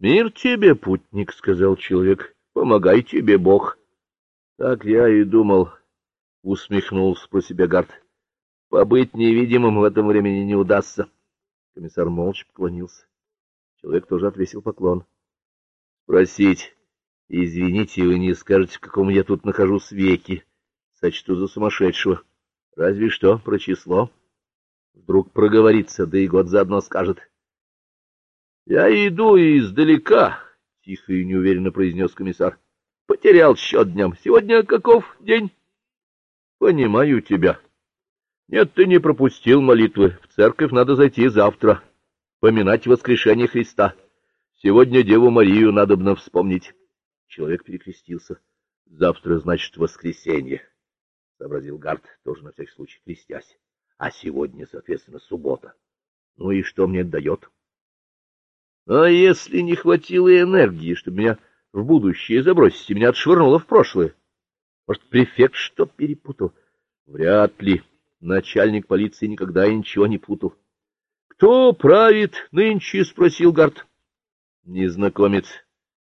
Мир тебе, путник, — сказал человек, — помогай тебе Бог. Так я и думал, — усмехнулся про себя Гард. Побыть невидимым в этом времени не удастся. Комиссар молча поклонился. Человек тоже отвесил поклон. — Спросить, извините, вы не скажете, в каком я тут нахожусь веке? Сочту за сумасшедшего. Разве что про число. Вдруг проговорится, да и год заодно скажет. — Я иду издалека, — тихо и неуверенно произнес комиссар. — Потерял счет дням. Сегодня каков день? — Понимаю тебя. Нет, ты не пропустил молитвы. В церковь надо зайти завтра, поминать воскрешение Христа. Сегодня Деву Марию надобно вспомнить. Человек перекрестился. Завтра, значит, воскресенье, — сообразил Гард, тоже на всякий случай крестясь. А сегодня, соответственно, суббота. Ну и что мне дает? А если не хватило энергии, чтобы меня в будущее забросить, и меня отшвырнуло в прошлое? Может, префект что перепутал? Вряд ли. Начальник полиции никогда ничего не путал. — Кто правит нынче? — спросил Гард. Незнакомец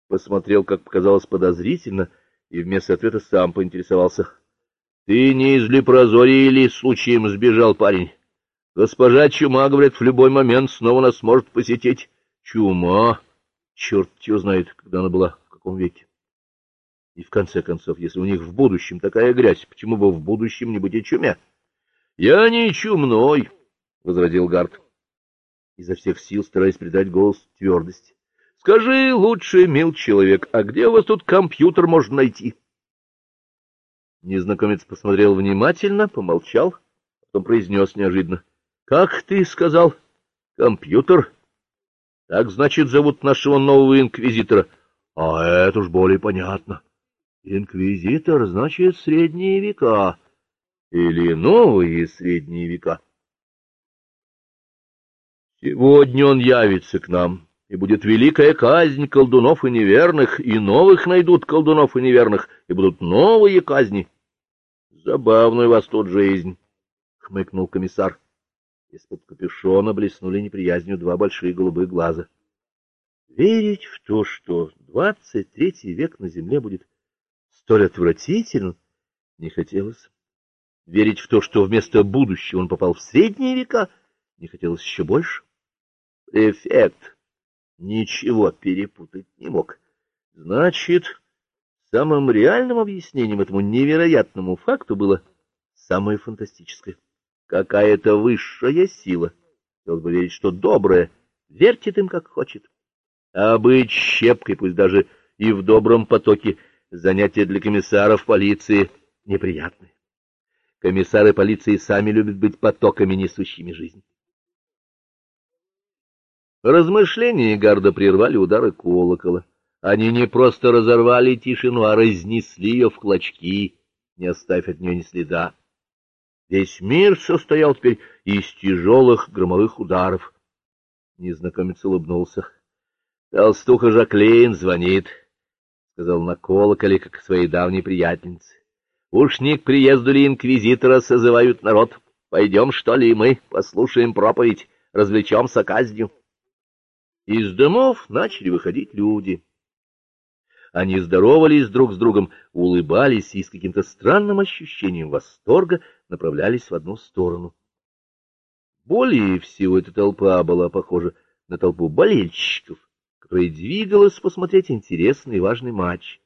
посмотрел, как показалось, подозрительно, и вместо ответа сам поинтересовался. — Ты не из Лепрозории или случаем сбежал парень? Госпожа Чума, говорит, в любой момент снова нас может посетить. Чума? Черт его знает, когда она была, в каком веке. И в конце концов, если у них в будущем такая грязь, почему бы в будущем не быть и чуме? — Я не чумной, — возразил Гард, изо всех сил стараясь придать голос твердости. — Скажи лучше, мил человек, а где у вас тут компьютер можно найти? Незнакомец посмотрел внимательно, помолчал, потом произнес неожиданно. — Как ты сказал? Компьютер? Так, значит, зовут нашего нового инквизитора. А это уж более понятно. Инквизитор, значит, средние века или новые средние века. Сегодня он явится к нам, и будет великая казнь колдунов и неверных, и новых найдут колдунов и неверных, и будут новые казни. Забавная у вас тут жизнь, — хмыкнул комиссар. Из-под капюшона блеснули неприязнью два большие голубые глаза. Верить в то, что двадцать третий век на земле будет столь отвратителен, не хотелось. Верить в то, что вместо будущего он попал в средние века, не хотелось еще больше. Эффект ничего перепутать не мог. Значит, самым реальным объяснением этому невероятному факту было самое фантастическое. Какая-то высшая сила, хотелось бы верить, что добрая, вертит им как хочет. А быть щепкой, пусть даже и в добром потоке, занятие для комиссаров полиции неприятное. Комиссары полиции сами любят быть потоками, несущими жизнь. Размышления Гарда прервали удары колокола. Они не просто разорвали тишину, а разнесли ее в клочки, не оставив от нее ни следа. Весь мир состоял теперь из тяжелых громовых ударов. Незнакомец улыбнулся. — Толстуха Жаклейн звонит, — сказал на колоколе, как своей давней приятельнице. Уж не к приезду ли инквизитора созывают народ? Пойдем, что ли, мы послушаем проповедь, развлечемся казнью. Из домов начали выходить люди. Они здоровались друг с другом, улыбались и с каким-то странным ощущением восторга направлялись в одну сторону. Более всего эта толпа была похожа на толпу болельщиков, которая двигалась посмотреть интересный и важный матч.